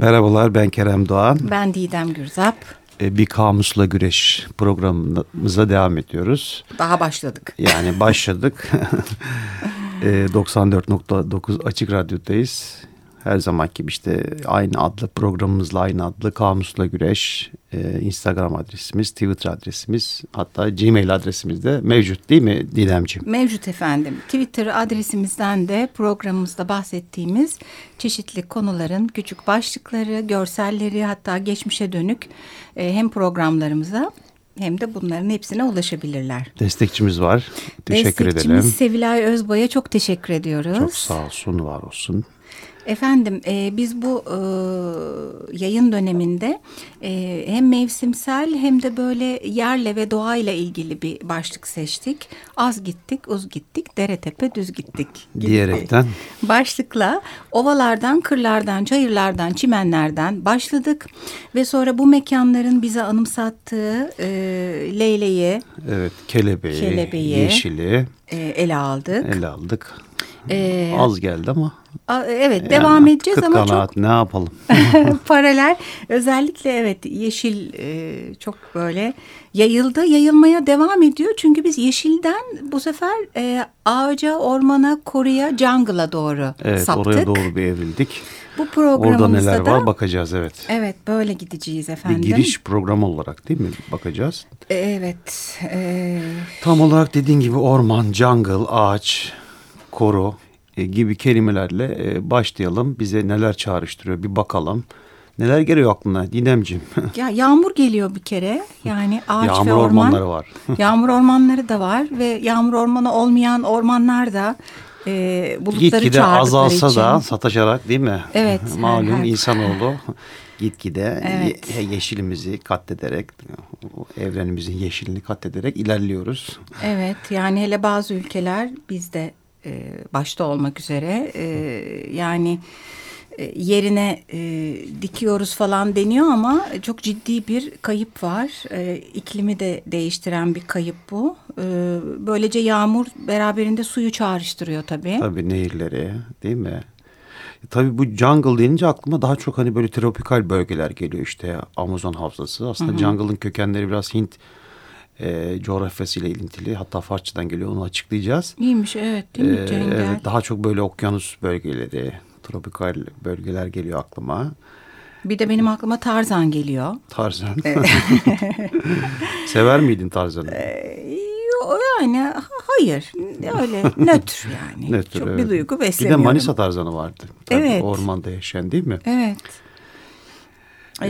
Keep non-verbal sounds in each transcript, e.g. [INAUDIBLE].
Merhabalar ben Kerem Doğan. Ben Didem Gürzap. Ee, bir kamusla güreş programımıza devam ediyoruz. Daha başladık. Yani başladık. [LAUGHS] 94.9 Açık Radyo'dayız. Her zamanki gibi işte aynı adlı programımızla aynı adlı Kamusla Güreş. Ee, Instagram adresimiz, Twitter adresimiz hatta Gmail adresimiz de mevcut değil mi Didemciğim? Mevcut efendim. Twitter adresimizden de programımızda bahsettiğimiz çeşitli konuların küçük başlıkları, görselleri hatta geçmişe dönük e, hem programlarımıza hem de bunların hepsine ulaşabilirler. Destekçimiz var. Teşekkür Destekçimiz edelim. Sevilay Özbay'a çok teşekkür ediyoruz. Çok sağ olsun, var olsun. Efendim e, biz bu e, yayın döneminde e, hem mevsimsel hem de böyle yerle ve doğayla ilgili bir başlık seçtik. Az gittik, uz gittik, dere tepe düz gittik. gibi Diyerekten. Başlıkla ovalardan, kırlardan, çayırlardan, çimenlerden başladık. Ve sonra bu mekanların bize anımsattığı e, leyleği Evet, kelebeği, Kelebeği. yeşili e, ele aldık. ele aldık. E, Az geldi ama. Evet yani devam edeceğiz kıt ama çok kanaat, ne yapalım? [LAUGHS] paralel özellikle evet yeşil e, çok böyle yayıldı yayılmaya devam ediyor çünkü biz yeşilden bu sefer e, ağaca ormana koruya jungle'a doğru Evet, saptık. oraya doğru bir evrildik. Bu Orada programımızda neler da var bakacağız evet. evet böyle gideceğiz Bir efendim. giriş programı olarak değil mi bakacağız? Evet. e, Tam olarak dediğin gibi orman, jungle, ağaç, koru gibi kelimelerle e, başlayalım. Bize neler çağrıştırıyor bir bakalım. Neler geliyor aklına Didemciğim? [LAUGHS] ya yağmur geliyor bir kere yani ağaç Yağmur ve orman. ormanları var. [LAUGHS] yağmur ormanları da var ve yağmur ormanı olmayan ormanlar da e, bulutları Gitgide azalsa için. da sataşarak değil mi? Evet, [LAUGHS] Malum her- her- insanoğlu gitgide Evet. ye- yeşilimizi katlederek, evrenimizin yeşilini katlederek ilerliyoruz. Evet yani hele bazı ülkeler bizde e, başta olmak üzere e, yani e, yerine e, dikiyoruz falan deniyor ama çok ciddi bir kayıp var. E, iklimi de değiştiren bir kayıp bu. E, böylece yağmur beraberinde suyu çağrıştırıyor tabii. Tabii nehirleri değil mi? E, Tabii bu jungle denince aklıma daha çok hani böyle tropikal bölgeler geliyor işte Amazon havzası. Aslında jungle'ın kökenleri biraz Hint e, coğrafyasıyla ilintili. Hatta Farsçadan geliyor onu açıklayacağız. İyiymiş evet değil mi Cengel? evet, daha çok böyle okyanus bölgeleri, tropikal bölgeler geliyor aklıma. Bir de benim aklıma Tarzan geliyor. Tarzan. [LAUGHS] Sever miydin Tarzan'ı? Yo, Yani ha- hayır öyle nötr yani. [LAUGHS] Nötr, Çok evet. bir duygu Bir de beslemiyorum. Manisa Tarzan'ı vardı. Tabii Evet. Ormanda yaşayan değil mi? Evet. Ee,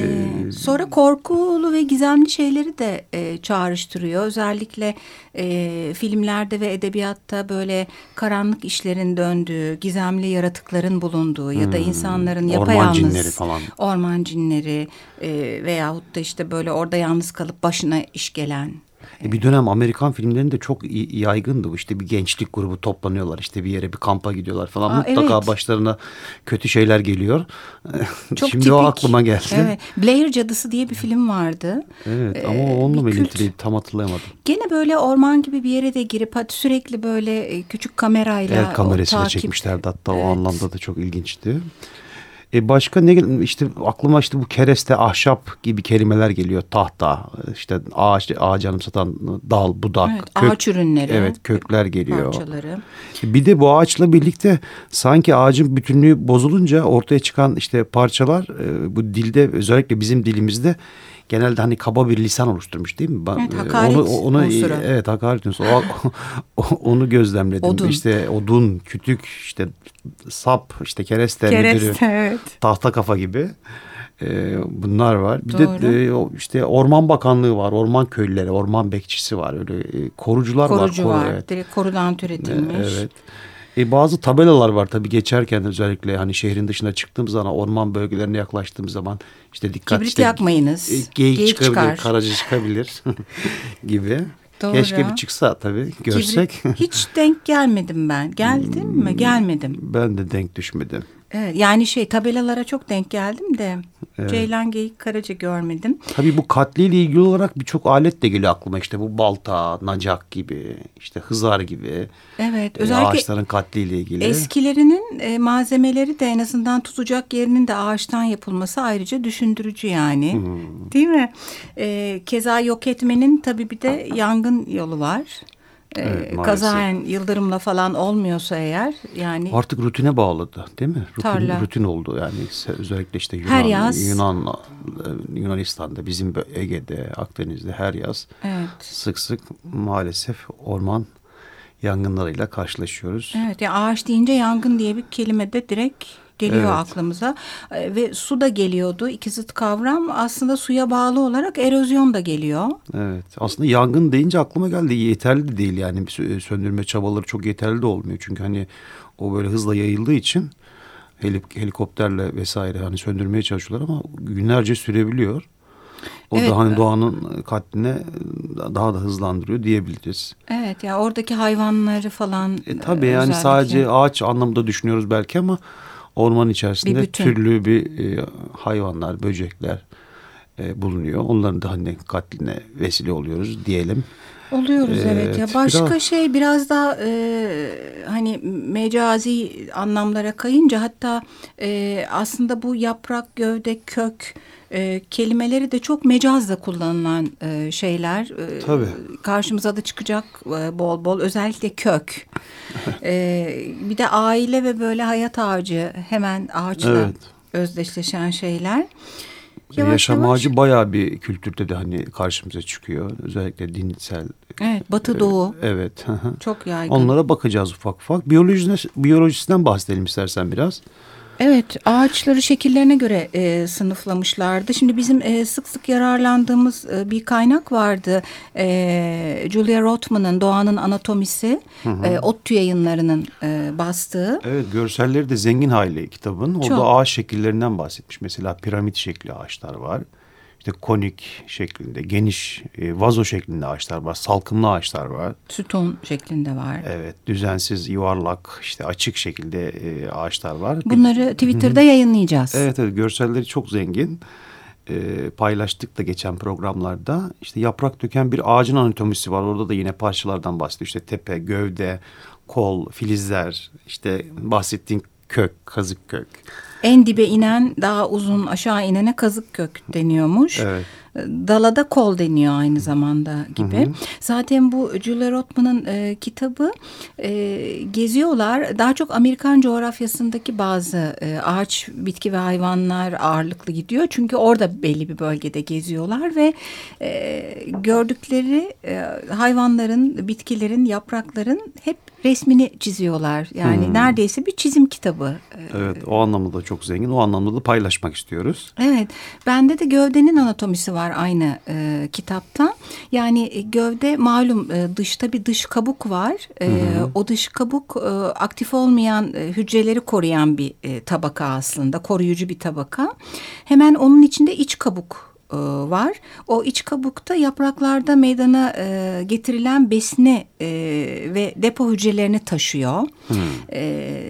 sonra korkulu ve gizemli şeyleri de e, çağrıştırıyor. Özellikle e, filmlerde ve edebiyatta böyle karanlık işlerin döndüğü, gizemli yaratıkların bulunduğu ya da insanların Hmm. Orman yapayalnız cinleri falan. orman cinleri e, veyahut da işte böyle orada yalnız kalıp başına iş gelen E bir dönem Amerikan filmlerinde çok yaygındı bu. İşte bir gençlik grubu toplanıyorlar. işte bir yere bir kampa gidiyorlar falan. Aa, Mutlaka evet. başlarına kötü şeyler geliyor. [LAUGHS] Çok Şimdi o tipik. aklıma geldi. Evet. Blair Cadısı diye bir film vardı. Evet, Ee, ama onunla mı ilintili tam hatırlayamadım. Gene böyle orman gibi bir yere de girip sürekli böyle e, küçük kamerayla El kamerasıyla o takip- çekmişlerdi hatta o Evet. anlamda da çok ilginçti. E başka ne gel- işte aklıma işte bu kereste, ahşap gibi kelimeler geliyor. Tahta, işte ağaç, ağacı anımsatan dal, budak, Evet, ağaç ürünleri. Evet, kökler geliyor. Parçaları. Bir de bu ağaçla birlikte sanki ağacın bütünlüğü bozulunca ortaya çıkan işte parçalar e, bu dilde özellikle bizim dilimizde genelde hani kaba bir lisan oluşturmuş değil mi? Evet, e, hakaret onu, onu, unsuru. Evet hakaret unsuru. O, onu gözlemledim. Odun. İşte odun, kütük, işte sap, işte kereste, Kereste müdürü, evet. tahta kafa gibi. e, bunlar var. Bir Doğru. de e, işte Orman Bakanlığı var, orman köylüleri, orman bekçisi var. Öyle e, korucular Korucu var. koru- var. evet. Direkt korudan türetilmiş. Evet. E, bazı tabelalar var tabii geçerken özellikle hani şehrin dışına çıktığımız zaman orman bölgelerine yaklaştığımız zaman işte dikkat Kibrit işte, yakmayınız. e, geyik, Geyik çıkabilir, çıkar. karaca çıkabilir [LAUGHS] gibi. Doğru. Keşke bir çıksa tabii görsek. Kibrit hiç denk gelmedim ben. Geldin mi? Gelmedim. ben de denk düşmedim. Evet, yani şey tabelalara çok denk geldim de Evet. Ceylan Geyik Karaca görmedim. Tabii bu katliyle ilgili olarak birçok alet de geliyor aklıma. İşte bu balta, nacak gibi, işte hızar gibi. Evet e, özellikle ağaçların katliyle ilgili. eskilerinin e, malzemeleri de en azından tutacak yerinin de ağaçtan yapılması ayrıca düşündürücü yani. Hmm. Değil mi? E, keza yok etmenin tabii bir de yangın yolu var. Evet, maalesef. kazaen yıldırımla falan olmuyorsa eğer yani Artık rutine bağladı değil mi? Rutin, Tarla. rutin oldu yani özellikle işte Yunan, Her yaz. Yunan, e, Yunanistan'da bizim Ege'de, Akdeniz'de her yaz evet. sık sık maalesef orman yangınlarıyla karşılaşıyoruz. Evet ya ağaç deyince yangın diye bir kelime de direkt geliyor Evet. aklımıza. E, ve su da geliyordu. İki zıt kavram aslında suya bağlı olarak erozyon da geliyor. Evet. Aslında yangın deyince aklıma geldi. Yeterli de değil yani. Söndürme çabaları çok yeterli de olmuyor. Çünkü hani o böyle hızla yayıldığı için helik- helikopterle vesaire hani söndürmeye çalışıyorlar ama günlerce sürebiliyor. O Evet. da hani doğanın katline daha da hızlandırıyor diyebiliriz. Evet ya oradaki hayvanları falan. E tabii yani özellikle. sadece ağaç anlamında düşünüyoruz belki ama orman içerisinde Bir bütün. türlü bir e, hayvanlar, böcekler e, bulunuyor. Onların da hani katline vesile oluyoruz diyelim. Oluyoruz evet, ya Evet, başka biraz- şey biraz daha e, hani mecazi anlamlara kayınca hatta e, aslında bu yaprak gövde kök e, kelimeleri de çok mecazla kullanılan e, şeyler E, Tabii. karşımıza da çıkacak e, bol bol özellikle kök [LAUGHS] E, bir de aile ve böyle hayat ağacı hemen ağaçla Evet. özdeşleşen şeyler Yaşam ağacı bayağı bir kültürde de hani karşımıza çıkıyor. Özellikle dinsel. evet batı doğu Evet. hı hı. çok yaygın. Onlara bakacağız ufak ufak. Biyolojisine, biyolojisinden bahsedelim istersen biraz. Evet, ağaçları şekillerine göre e, sınıflamışlardı. Şimdi bizim e, sık sık yararlandığımız e, bir kaynak vardı. E, Julia Rothman'ın Doğanın Anatomisi, e, ODTÜ yayınlarının e, bastığı. Evet görselleri de zengin hali kitabın. Orada Çok. ağaç şekillerinden bahsetmiş. Mesela piramit şekli ağaçlar var. İşte konik şeklinde, geniş e, vazo şeklinde ağaçlar var. Salkımlı ağaçlar var. Sütun şeklinde var. Evet düzensiz, yuvarlak, işte açık şekilde e, ağaçlar var. Bunları Twitter'da yayınlayacağız. Evet evet görselleri çok zengin. Ee, paylaştık da geçen programlarda. İşte yaprak döken bir ağacın anatomisi var. Orada da yine parçalardan bahsediyor. İşte tepe, gövde, kol, filizler, işte bahsettiğin kök, kazık kök. En dibe inen daha uzun aşağı inene kazık kök deniyormuş. Evet. Dalada kol deniyor aynı zamanda gibi. Zaten bu Julia Rothman'ın e, kitabı e, geziyorlar. Daha çok Amerikan coğrafyasındaki bazı e, ağaç, bitki ve hayvanlar ağırlıklı gidiyor. Çünkü orada belli bir bölgede geziyorlar ve e, gördükleri e, hayvanların, bitkilerin, yaprakların hep resmini çiziyorlar. Yani neredeyse bir çizim kitabı. Evet o anlamda da çok zengin. O anlamda da paylaşmak istiyoruz. Evet, bende de gövdenin anatomisi var aynı e, kitapta. Yani e, gövde malum e, dışta bir dış kabuk var. E, o dış kabuk e, aktif olmayan e, hücreleri koruyan bir e, tabaka aslında, koruyucu bir tabaka. Hemen onun içinde iç kabuk e, var. O iç kabukta yapraklarda meydana e, getirilen besini e, ve depo hücrelerini taşıyor. E,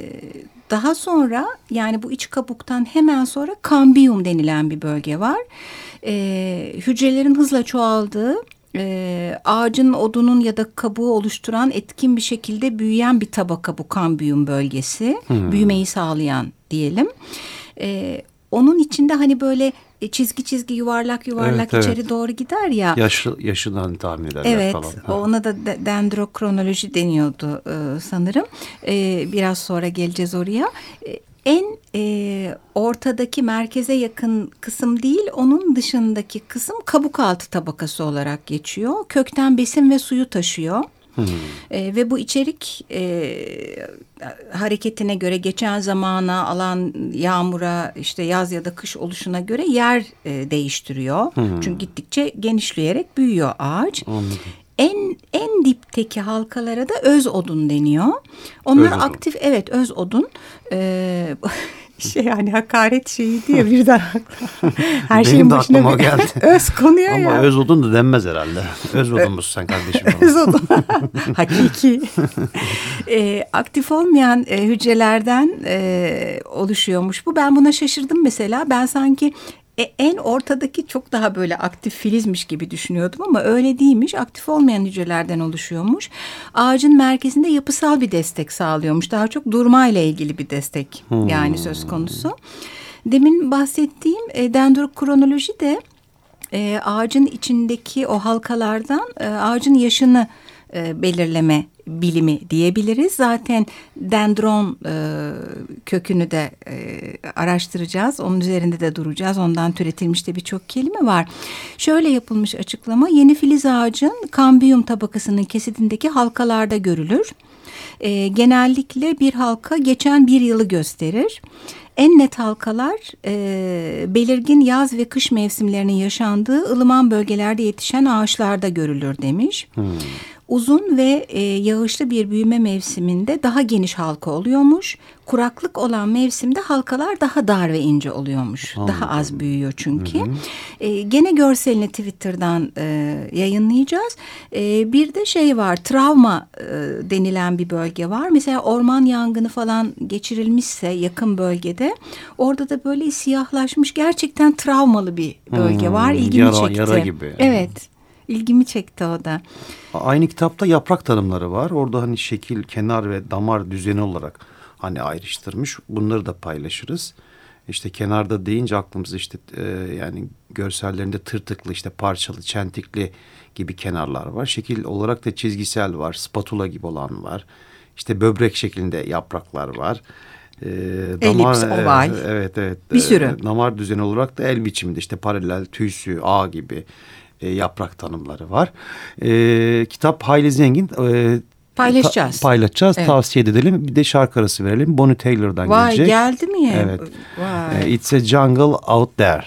daha sonra yani bu iç kabuktan hemen sonra kambiyum denilen bir bölge var. E, hücrelerin hızla çoğaldığı e, ağacın odunun ya da kabuğu oluşturan etkin bir şekilde büyüyen bir tabaka bu kambiyum bölgesi. Büyümeyi sağlayan diyelim. E, onun içinde hani böyle çizgi çizgi yuvarlak yuvarlak Evet, içeri evet. doğru gider ya. Yaşı, yaşından tahmin ederler Evet, falan. Ha. ona da de- dendrokronoloji deniyordu e, sanırım. E, biraz sonra geleceğiz oraya. E, en e, ortadaki merkeze yakın kısım değil, onun dışındaki kısım kabuk altı tabakası olarak geçiyor. Kökten besin ve suyu taşıyor. E, ve bu içerik e, hareketine göre geçen zamana, alan yağmura, işte yaz ya da kış oluşuna göre yer e, değiştiriyor. Çünkü gittikçe genişleyerek büyüyor ağaç. Anladım. En en dipteki halkalara da öz odun deniyor. Onlar Öz odun. aktif evet öz odun. Ee, [LAUGHS] şey yani hakaret şeyi diye birden aklıma. [LAUGHS] Her Benim şeyin de başına bir geldi. [LAUGHS] öz konuyor Ama ya. öz odun da denmez herhalde. Öz odunmuş sen kardeşim. [LAUGHS] Öz odun. Hakiki. e, aktif olmayan e, hücrelerden e, oluşuyormuş bu. Ben buna şaşırdım mesela. Ben sanki e, en ortadaki çok daha böyle aktif filizmiş gibi düşünüyordum ama öyle değilmiş. Aktif olmayan hücrelerden oluşuyormuş. Ağacın merkezinde yapısal bir destek sağlıyormuş. Daha çok durmayla ilgili bir destek yani söz konusu. Demin bahsettiğim e, dendrokronoloji de e, ağacın içindeki o halkalardan e, ağacın yaşını e, belirleme bilimi diyebiliriz. Zaten dendron e, kökünü de e, araştıracağız. Onun üzerinde de duracağız. Ondan türetilmiş de birçok kelime var. Şöyle yapılmış açıklama. Yeni filiz ağacın kambiyum tabakasının kesidindeki halkalarda görülür. E, genellikle bir halka geçen bir yılı gösterir. En net halkalar e, belirgin yaz ve kış mevsimlerinin yaşandığı ılıman bölgelerde yetişen ağaçlarda görülür demiş. Hmm. Uzun ve e, yağışlı bir büyüme mevsiminde daha geniş halka oluyormuş. Kuraklık olan mevsimde halkalar daha dar ve ince oluyormuş. Daha az büyüyor çünkü. E, gene görselini Twitter'dan e, yayınlayacağız. E, bir de şey var travma e, denilen bir bölge var. Mesela orman yangını falan geçirilmişse yakın bölgede orada da böyle siyahlaşmış gerçekten travmalı bir bölge Hmm, var. İlgimi yara- çekti. yara gibi. Evet. İlgimi çekti o da. Aynı kitapta yaprak tanımları var. Orada hani şekil, kenar ve damar düzeni olarak hani ayrıştırmış. Bunları da paylaşırız. İşte kenarda deyince aklımıza işte e, yani görsellerinde tırtıklı işte parçalı, çentikli gibi kenarlar var. Şekil olarak da çizgisel var. Spatula gibi olan var. İşte böbrek şeklinde yapraklar var. E, Elips, oval. e, evet evet. Bir E, sürü. damar düzeni olarak da el biçiminde işte paralel, tüysü, ağ gibi e, yaprak tanımları var. E, kitap hayli zengin. E, Paylaşacağız. ta- paylaşacağız. Evet. Tavsiye edelim. Bir de şarkı arası verelim. Bonnie Taylor'dan Vay gelecek. geldi mi? Evet. Vay. E, It's a jungle out there.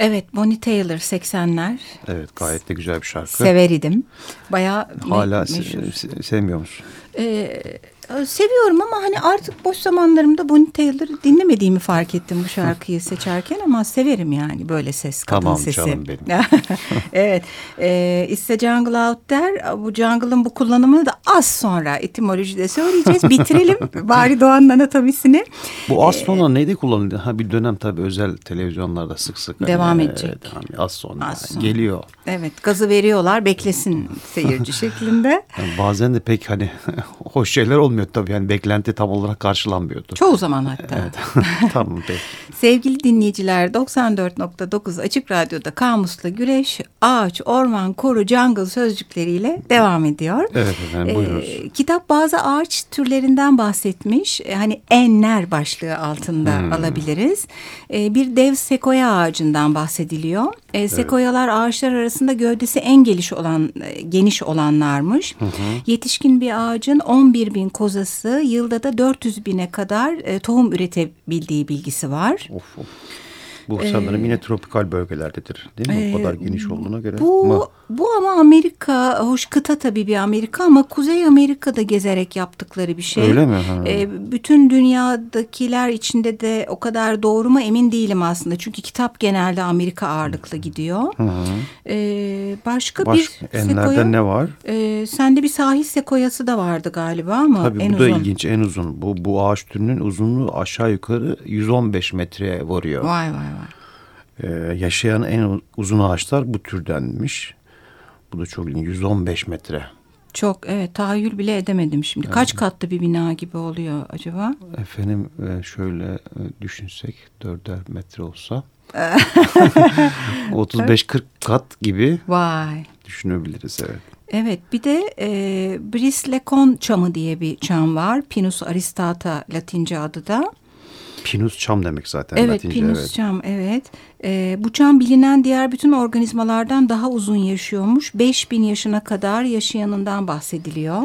Evet Bonnie Taylor 80'ler. Evet gayet de güzel bir şarkı. Sever idim. Bayağı me- Hala se- meşhur. se- sevmiyor musun? Ee, seviyorum ama hani artık boş zamanlarımda Bonnie Taylor'ı dinlemediğimi fark ettim bu şarkıyı seçerken ama severim yani böyle ses kadın Tamam sesi. canım benim. [LAUGHS] evet. E, It's a Jungle Out There. Bu jungle'ın bu kullanımını da az sonra etimolojide söyleyeceğiz. Bitirelim [LAUGHS] bari Doğan'ın anatomisini. Bu az sonra neyde kullanıldı? Ha bir dönem tabii özel televizyonlarda sık sık. hani, Devam e, edecek. devam- az sonra Az sonra. geliyor. Evet gazı veriyorlar beklesin [LAUGHS] seyirci şeklinde. Yani bazen de pek hani hoş şeyler olmuyor tabii. Yani beklenti tam olarak karşılanmıyordu. Çoğu zaman hatta. Evet. [LAUGHS] tamam peki. Sevgili dinleyiciler 94.9 Açık Radyo'da Kamus'la Güreş, Ağaç, Orman, Koru, Jungle sözcükleriyle devam ediyor. Evet efendim, buyurunuz. Ee, kitap bazı ağaç türlerinden bahsetmiş. Ee, hani enler başlığı altında Hmm. alabiliriz. Ee, bir dev sekoya ağacından bahsediliyor. Ee, sekoyalar ağaçlar arasında gövdesi en geniş olan e, geniş olanlarmış. Yetişkin bir ağacın 11 bin kozası yılda da 400 bine kadar e, tohum üretebildiği bilgisi var. Of of. Bu sanırım yine tropikal bölgelerdedir değil mi? o kadar geniş olduğuna göre. Ee, Bu Ama bu ama Amerika, hoş kıta tabii bir Amerika ama Kuzey Amerika'da gezerek yaptıkları bir şey. Öyle mi? Ha. Ee, bütün dünyadakiler içinde de o kadar doğru mu emin değilim aslında. Çünkü kitap genelde Amerika ağırlıklı gidiyor. Ee, başka başka bir enlerde sekoya. ne var? Ee, sende bir sahil sekoyası da vardı galiba ama Tabii en bu da ilginç en uzun. Bu, bu ağaç türünün uzunluğu aşağı yukarı 115 metreye varıyor. Vay vay vay. Ee, yaşayan en uzun ağaçlar bu türdenmiş. Bu da çok ilginç. 115 metre. Çok evet tahayyül bile edemedim şimdi. Kaç katlı bir bina gibi oluyor acaba? Efendim e, şöyle e, düşünsek dörder metre olsa [LAUGHS] 35-40 kat gibi Vay. düşünebiliriz evet. Evet bir de e, Brislecon çamı diye bir çam var. Pinus aristata latince adı da. Pinus çam demek zaten Evet Latince. Pinus evet. çam evet. E, bu çam bilinen diğer bütün organizmalardan daha uzun yaşıyormuş. 5000 yaşına kadar yaşayanından bahsediliyor.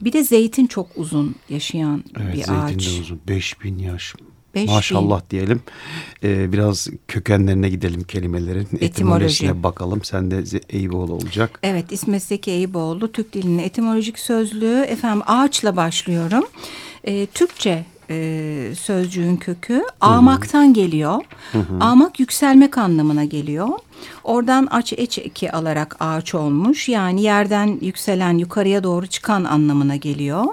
Bir de zeytin çok uzun yaşayan Evet bir zeytin ağaç. de uzun. 5000 yaş. 5000. Maşallah diyelim. Ee, biraz kökenlerine gidelim kelimelerin. Etimolojisine bakalım. Sen de Eyüboğlu olacak. Evet İsmet Zeki Eyüboğlu Türk dilinin etimolojik sözlüğü efendim ağaçla başlıyorum. Ee, Türkçe e, sözcüğün kökü ağmaktan geliyor. Ağmak yükselmek anlamına geliyor. Oradan aç eç eki alarak ağaç olmuş. Yani yerden yükselen yukarıya doğru çıkan anlamına geliyor.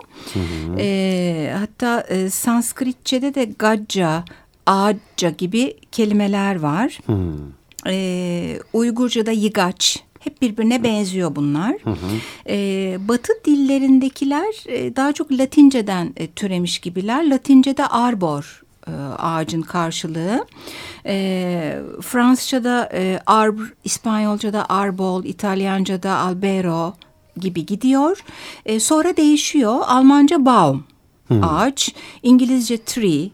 Ee, hatta e, Sanskritçe'de de gacca, ağaca gibi kelimeler var. Ee, Uygurca'da yigaç. Hep birbirine benziyor bunlar. Ee, batı dillerindekiler e, daha çok Latinceden e, türemiş gibiler. Latince'de arbor e, ağacın karşılığı. Ee, Fransızca'da e, arbor, İspanyolca'da arbol, İtalyanca'da albero gibi gidiyor. E, sonra değişiyor. Almanca baum ağaç, İngilizce tree,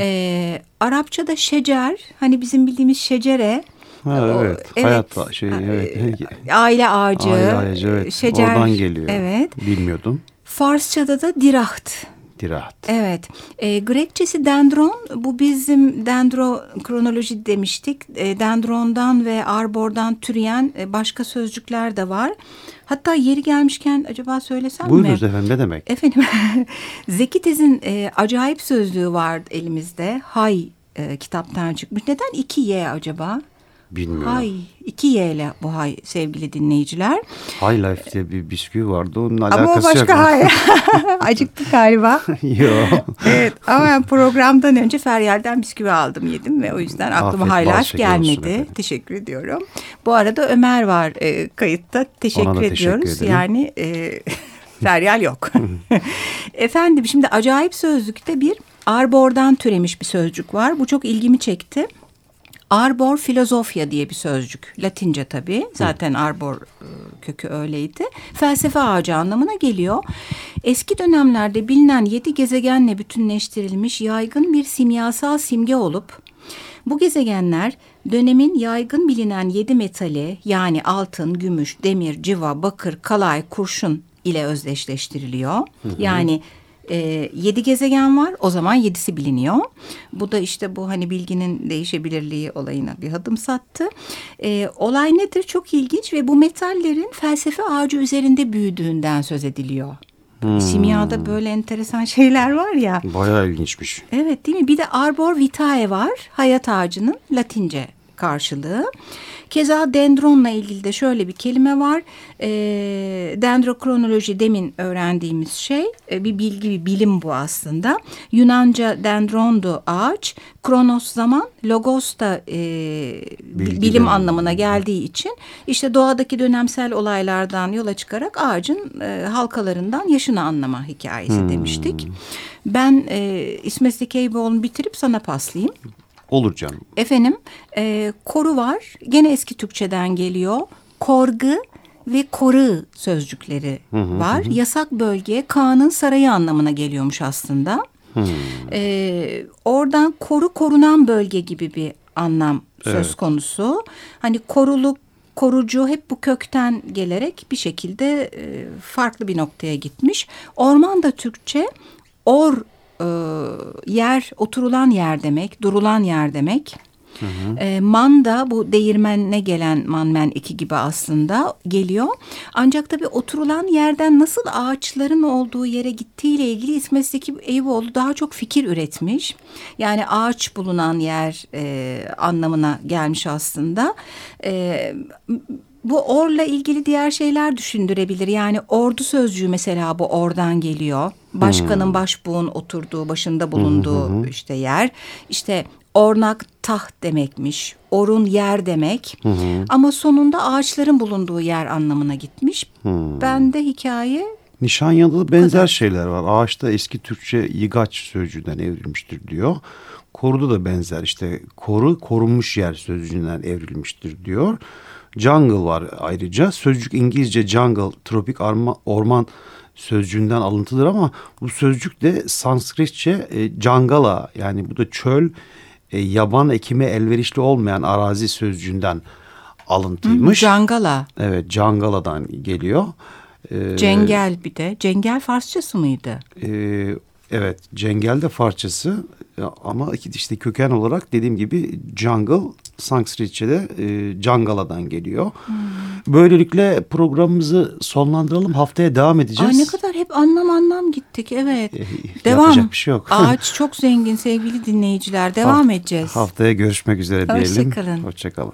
e, Arapçada şecer, hani bizim bildiğimiz şecere. Ha, O- evet. Hayat şey evet. e, Aile ağacı, Aile ağacı evet. şecer. Oradan geliyor. Evet. Bilmiyordum. Farsçada da diraht. Dirahat. Evet. E, Grekçesi dendron. Bu bizim dendrokronoloji demiştik. E, dendrondan ve arbordan türeyen e, başka sözcükler de var. Hatta yeri gelmişken acaba söylesem mi? Buyurunuz efendim ne demek? Efendim [LAUGHS] Zeki Tez'in e, acayip sözlüğü var elimizde. Hay e, kitaptan çıkmış. Neden iki Y acaba? Bilmiyorum. Hay. iki Y ile bu hay sevgili dinleyiciler. High Life diye bir bisküvi vardı. Onun Ama o alakası yok. başka hay. [LAUGHS] [LAUGHS] Acıktık galiba. [LAUGHS] Yok. evet ama ben programdan önce Feryal'den bisküvi aldım yedim ve o yüzden aklıma Afiyet, High Life gelmedi. Teşekkür ediyorum. Bu arada Ömer var e, kayıtta. Teşekkür Ona da teşekkür ediyoruz. ederim. yani e, Feryal yok. Efendim şimdi acayip sözlükte bir arbordan türemiş bir sözcük var. Bu çok ilgimi çekti. Arbor filozofya diye bir sözcük. Latince tabii. Zaten arbor e, kökü öyleydi. Felsefe ağacı anlamına geliyor. Eski dönemlerde bilinen yedi gezegenle bütünleştirilmiş yaygın bir simyasal simge olup bu gezegenler dönemin yaygın bilinen yedi metali yani altın, gümüş, demir, civa, bakır, kalay, kurşun ile özdeşleştiriliyor. Yani E, yedi gezegen var. O zaman yedisi biliniyor. Bu da işte bu hani bilginin değişebilirliği olayına bir adım sattı. E, olay nedir? Çok ilginç ve bu metallerin felsefe ağacı üzerinde büyüdüğünden söz ediliyor. Simyada böyle enteresan [LAUGHS] şeyler var ya. Bayağı ilginçmiş. Evet değil mi? Bir de Arbor Vitae var. Hayat ağacının Latince karşılığı. Keza dendronla ilgili de şöyle bir kelime var. E, dendrokronoloji demin öğrendiğimiz şey e, bir bilgi bir bilim bu aslında. Yunanca dendrondu ağaç. Kronos zaman, logos da e, Bilgi bilim demek. anlamına geldiği için işte doğadaki dönemsel olaylardan yola çıkarak ağacın e, halkalarından yaşını anlama hikayesi demiştik. Ben e, İsmet Zekeyboğlu'nu bitirip sana paslayayım. Olur canım. Efendim e, koru var gene eski Türkçeden geliyor. Korgu ve koru sözcükleri var. Yasak bölge Kaan'ın sarayı anlamına geliyormuş aslında. E, oradan koru korunan bölge gibi bir anlam söz konusu. Hani koruluk korucu hep bu kökten gelerek bir şekilde e, farklı bir noktaya gitmiş. Orman da Türkçe or e, yer oturulan yer demek, durulan yer demek. E, man da bu değirmenine gelen manmen eki gibi aslında geliyor. Ancak tabii oturulan yerden nasıl ağaçların olduğu yere gittiğiyle ilgili İsmet Zeki Eyüboğlu daha çok fikir üretmiş. Yani ağaç bulunan yer e, anlamına gelmiş aslında. E, bu orla ilgili diğer şeyler düşündürebilir. Yani ordu sözcüğü mesela bu ordan geliyor. Başkanın başbuğun oturduğu, başında bulunduğu işte yer. İşte ornak taht demekmiş. Orun yer demek. Ama sonunda ağaçların bulunduğu yer anlamına gitmiş. Ben de hikaye Nişanyan'da da benzer şeyler var. Ağaçta eski Türkçe yıgaç sözcüğünden evrilmiştir diyor. Koruda da benzer işte koru korunmuş yer sözcüğünden evrilmiştir diyor. Jungle var ayrıca. Sözcük İngilizce jungle tropik arma, orman sözcüğünden alıntıdır ama bu sözcük de Sanskritçe e, jangala yani bu da çöl e, yaban ekime elverişli olmayan arazi sözcüğünden alıntıymış. Cangala, Evet Cangala'dan geliyor. Ee, cengel bir de. Cengel Farsçası mıydı? e, evet Cengel de Farsçası Ya ama işte köken olarak dediğim gibi jungle Sanskritçe'de e, Cangala'dan geliyor. Böylelikle programımızı sonlandıralım. Haftaya devam edeceğiz. Ay ne kadar hep anlam anlam gittik evet. E, Devam. yapacak bir şey yok. [LAUGHS] Ağaç çok zengin sevgili dinleyiciler. Devam Haft- edeceğiz. Haftaya görüşmek üzere diyelim. Hoşça kalın. Hoşçakalın.